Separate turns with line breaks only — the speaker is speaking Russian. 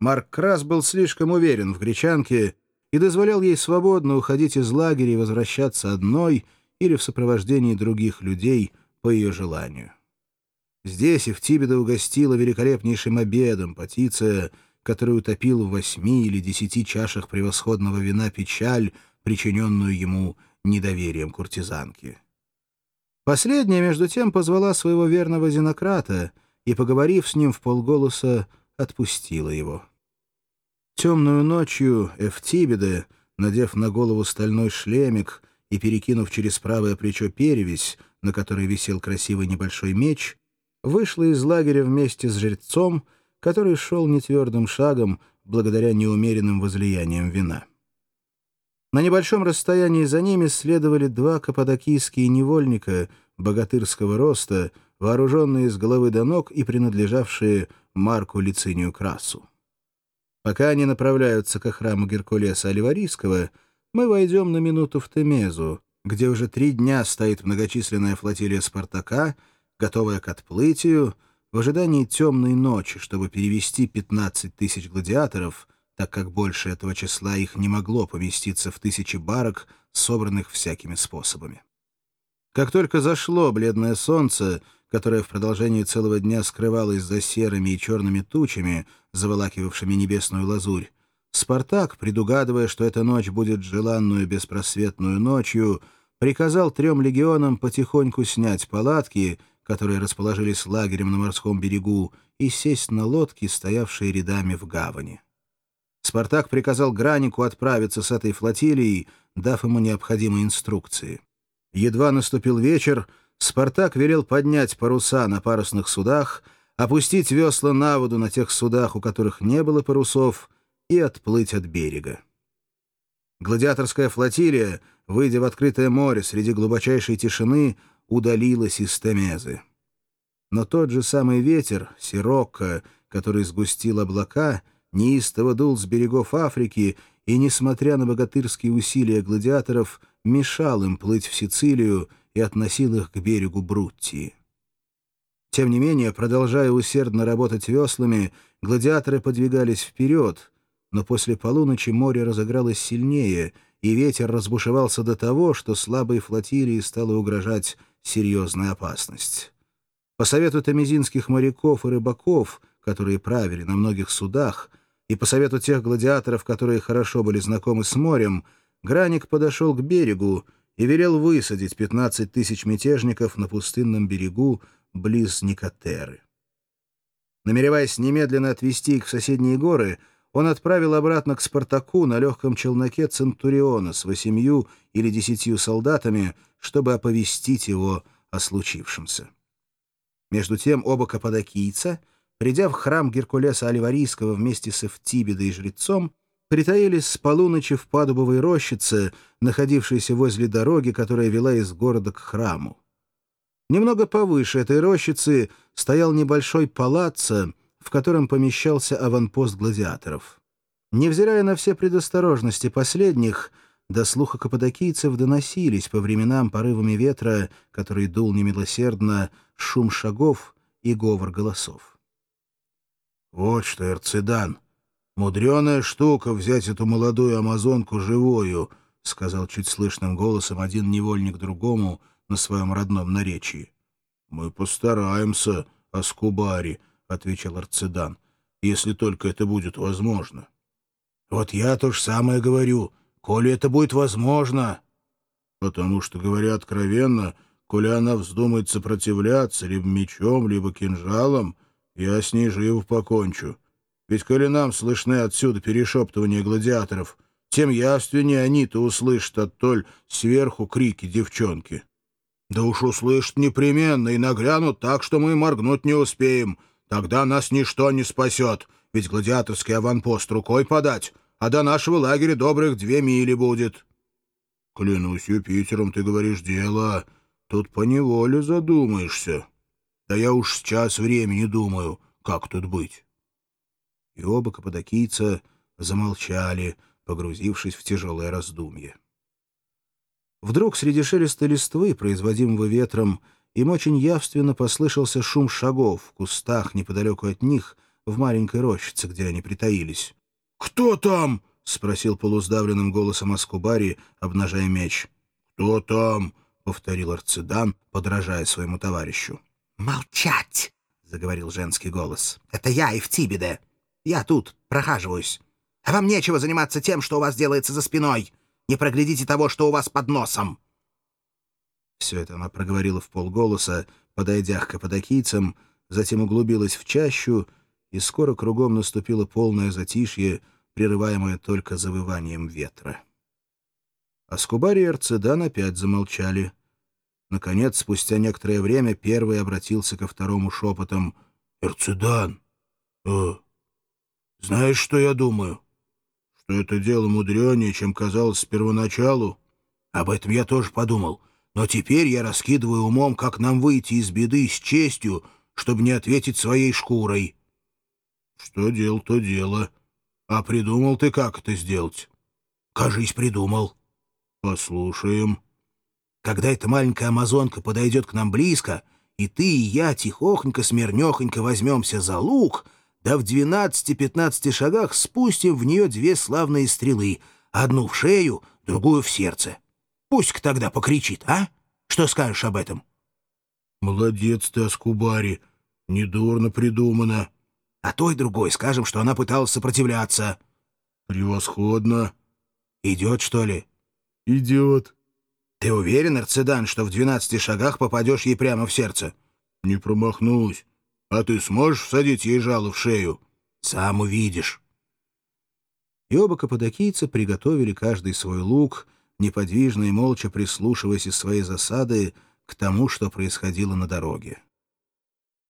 Марк Крас был слишком уверен в гречанке и дозволял ей свободно уходить из лагеря и возвращаться одной или в сопровождении других людей по ее желанию. Здесь и в Тибеда угостила великолепнейшим обедом Патиция, который утопил в восьми или десяти чашах превосходного вина печаль, причиненную ему недоверием куртизанки. Последняя, между тем, позвала своего верного зенократа и, поговорив с ним в полголоса, отпустила его. Темную ночью Эфтибеде, надев на голову стальной шлемик и перекинув через правое плечо перевязь, на которой висел красивый небольшой меч, вышла из лагеря вместе с жрецом, который шел нетвердым шагом благодаря неумеренным возлияниям вина. На небольшом расстоянии за ними следовали два каппадокийские невольника богатырского роста, вооруженные с головы до ног и принадлежавшие Марку Лицинию Красу. Пока они направляются к храму Геркулеса Оливарийского, мы войдем на минуту в Темезу, где уже три дня стоит многочисленная флотилия «Спартака», готовая к отплытию, в ожидании темной ночи, чтобы перевести 15 тысяч гладиаторов — так как больше этого числа их не могло поместиться в тысячи барок, собранных всякими способами. Как только зашло бледное солнце, которое в продолжении целого дня скрывалось за серыми и черными тучами, заволакивавшими небесную лазурь, Спартак, предугадывая, что эта ночь будет желанную беспросветную ночью, приказал трем легионам потихоньку снять палатки, которые расположились лагерем на морском берегу, и сесть на лодки, стоявшие рядами в гавани. Спартак приказал Гранику отправиться с этой флотилией, дав ему необходимые инструкции. Едва наступил вечер, Спартак велел поднять паруса на парусных судах, опустить весла на воду на тех судах, у которых не было парусов, и отплыть от берега. Гладиаторская флотилия, выйдя в открытое море среди глубочайшей тишины, удалилась из Темезы. Но тот же самый ветер, Сирокко, который сгустил облака — неистово дул с берегов Африки и, несмотря на богатырские усилия гладиаторов, мешал им плыть в Сицилию и относил их к берегу Бруттии. Тем не менее, продолжая усердно работать веслами, гладиаторы подвигались вперед, но после полуночи море разыгралось сильнее, и ветер разбушевался до того, что слабой флотилии стала угрожать серьезная опасность. По совету тамизинских моряков и рыбаков, которые правили на многих судах, и по совету тех гладиаторов, которые хорошо были знакомы с морем, Граник подошел к берегу и велел высадить 15 тысяч мятежников на пустынном берегу близ Никотеры. Намереваясь немедленно отвезти их в соседние горы, он отправил обратно к Спартаку на легком челноке Центуриона с восемью или десятью солдатами, чтобы оповестить его о случившемся. Между тем оба каппадокийца — Придя в храм Геркулеса Оливарийского вместе с Эфтибедой и жрецом, притаились с полуночи в падубовой рощице, находившейся возле дороги, которая вела из города к храму. Немного повыше этой рощицы стоял небольшой палаццо, в котором помещался аванпост гладиаторов. Невзирая на все предосторожности последних, до слуха каппадокийцев доносились по временам порывами ветра, который дул немилосердно, шум шагов и говор голосов. «Вот что, Эрцедан, мудреная штука взять эту молодую амазонку живую», — сказал чуть слышным голосом один невольник другому на своем родном наречии. «Мы постараемся, Аскубари», — отвечал Арцедан, — «если только это будет возможно». «Вот я то же самое говорю, коли это будет возможно». «Потому что, говоря откровенно, коли она вздумает сопротивляться либо мечом, либо кинжалом, — я с ней живо покончу. Ведь коли нам слышны отсюда перешептывания гладиаторов, тем явственнее они-то услышат оттоль сверху крики девчонки. Да уж услышат непременно и наглянут так, что мы моргнуть не успеем. Тогда нас ничто не спасет, ведь гладиаторский аванпост рукой подать, а до нашего лагеря добрых две мили будет. Клянусь Юпитером, ты говоришь дело, тут поневоле задумаешься. Да я уж сейчас времени думаю, как тут быть. И оба каппадокийца замолчали, погрузившись в тяжелое раздумье. Вдруг среди шелеста листвы, производимого ветром, им очень явственно послышался шум шагов в кустах неподалеку от них, в маленькой рощице, где они притаились.
«Кто там?»
— спросил полуздавленным голосом Аскубари, обнажая меч.
«Кто там?»
— повторил Арцедан, подражая своему товарищу.
«Молчать!» — заговорил женский голос. «Это я, Евтибеде. Я тут прохаживаюсь. А вам нечего заниматься тем, что у вас делается за спиной. Не проглядите того, что у вас под носом».
Все это она проговорила в полголоса, подойдя к каппадокийцам, затем углубилась в чащу, и скоро кругом наступило полное затишье, прерываемое только завыванием ветра. Аскубари и Арцедан опять замолчали. Наконец, спустя некоторое время, первый обратился ко второму шепотом.
«Эрцедан, э, знаешь, что я думаю? Что это дело мудренее, чем казалось с первоначалу? Об этом я тоже подумал. Но теперь я раскидываю умом, как нам выйти из беды с честью, чтобы не ответить своей шкурой». «Что дело, то дело. А придумал ты, как это сделать?»
«Кажись, придумал».
«Послушаем».
«Когда эта маленькая амазонка подойдет к нам близко, и ты и я тихохонько-смирнехонько возьмемся за лук, да в двенадцати-пятнадцати шагах спустим в нее две славные стрелы, одну в шею, другую в сердце. Пусть тогда покричит, а? Что скажешь об этом?»
«Молодец ты, Аскубари. Недурно придумано».
«А той другой скажем, что она пыталась сопротивляться».
«Превосходно».
«Идет, что ли?»
«Идет».
«Ты уверен, Арцедан, что в двенадцати шагах попадешь ей прямо в сердце?»
«Не промахнусь. А ты сможешь всадить ей жало в шею?»
«Сам увидишь».
И оба каппадокийца приготовили каждый свой лук, неподвижно и молча прислушиваясь из своей засады к тому, что происходило на дороге.